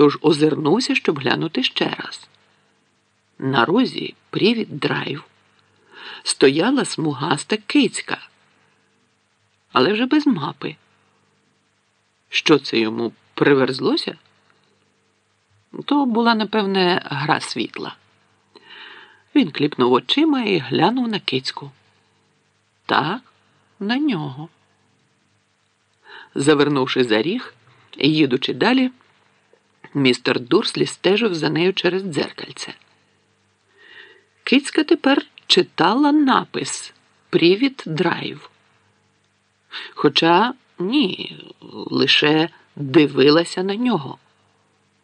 тож озирнувся, щоб глянути ще раз. На розі привід драйв. Стояла смугаста кицька, але вже без мапи. Що це йому приверзлося? То була, напевне, гра світла. Він кліпнув очима і глянув на кицьку. Так, на нього. Завернувши за ріг і їдучи далі, містер Дурслі стежив за нею через дзеркальце. Кицька тепер читала напис Привіт драйв. Хоча ні, лише дивилася на нього.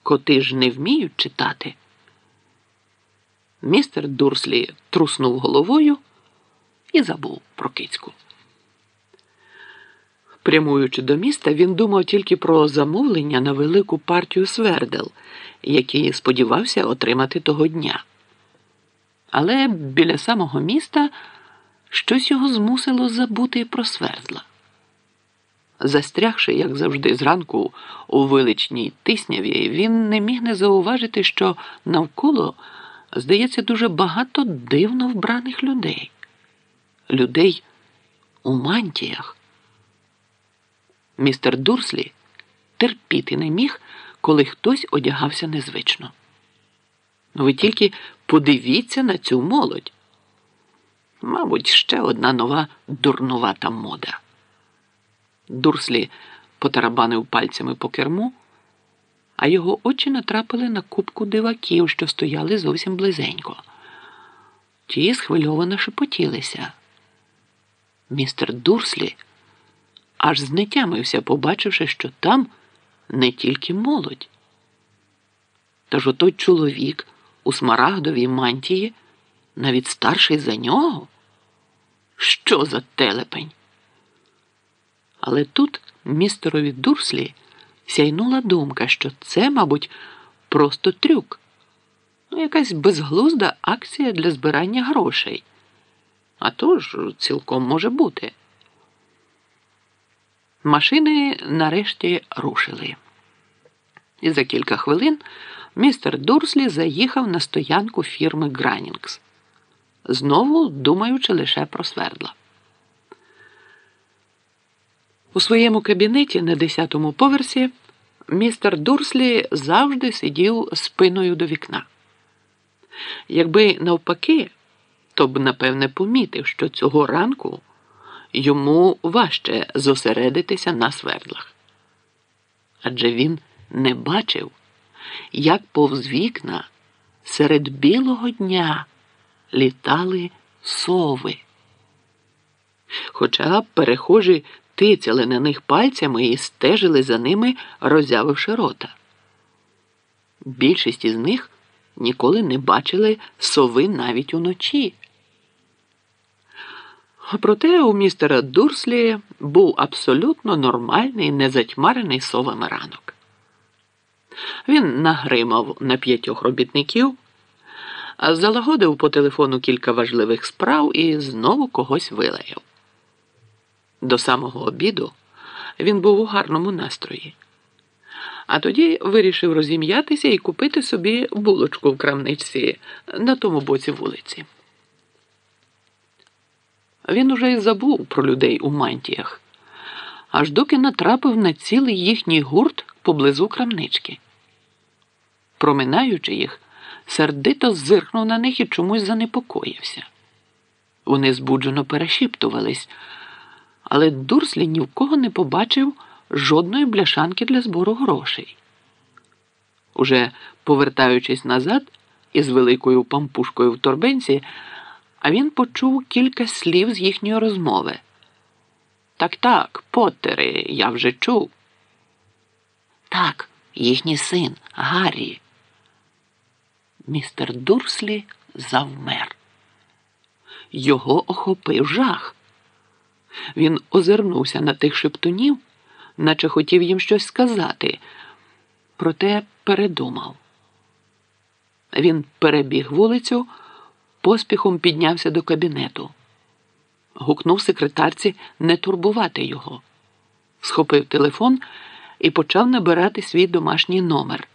Коти ж не вміють читати. Містер Дурслі труснув головою і забув про кицьку. Прямуючи до міста, він думав тільки про замовлення на велику партію свердел, які сподівався отримати того дня. Але біля самого міста щось його змусило забути про свердла. Застрягши, як завжди, зранку у величній тисняві, він не міг не зауважити, що навколо здається дуже багато дивно вбраних людей, людей у мантіях. Містер Дурслі терпіти не міг, коли хтось одягався незвично. Ви тільки подивіться на цю молодь. Мабуть, ще одна нова дурнувата мода. Дурслі потарабанив пальцями по керму, а його очі натрапили на кубку диваків, що стояли зовсім близенько. Ті схвильовано шепотілися. Містер Дурслі аж знетямився, побачивши, що там не тільки молодь. Тож отой чоловік у смарагдовій мантії навіть старший за нього? Що за телепень? Але тут містерові Дурслі сяйнула думка, що це, мабуть, просто трюк, ну, якась безглузда акція для збирання грошей. А то ж цілком може бути. Машини нарешті рушили. І за кілька хвилин містер Дурслі заїхав на стоянку фірми Гранінгс, знову думаючи лише про свердла. У своєму кабінеті на 10-му поверсі містер Дурслі завжди сидів спиною до вікна. Якби навпаки, то б напевне помітив, що цього ранку йому важче зосередитися на свердлах. Адже він не бачив, як повз вікна серед білого дня літали сови. Хоча перехожі тицяли на них пальцями і стежили за ними, роззявивши рота. Більшість із них ніколи не бачили сови навіть уночі. Проте у містера Дурслі був абсолютно нормальний, незатьмарений совами ранок. Він нагримав на п'ятьох робітників, залагодив по телефону кілька важливих справ і знову когось вилаяв. До самого обіду він був у гарному настрої, а тоді вирішив розім'ятися і купити собі булочку в крамничці на тому боці вулиці. Він уже й забув про людей у мантіях, аж доки натрапив на цілий їхній гурт поблизу крамнички. Проминаючи їх, сердито зиркнув на них і чомусь занепокоївся. Вони збуджено перешіптувались, але Дурслі ні в кого не побачив жодної бляшанки для збору грошей. Уже повертаючись назад із великою пампушкою в торбинці, а він почув кілька слів з їхньої розмови. Так, так, Поттери, я вже чув. Так, їхній син Гаррі. Містер Дурслі завмер. Його охопив жах. Він озирнувся на тих шептунів, наче хотів їм щось сказати, проте передумав. Він перебіг вулицю поспіхом піднявся до кабінету, гукнув секретарці не турбувати його, схопив телефон і почав набирати свій домашній номер.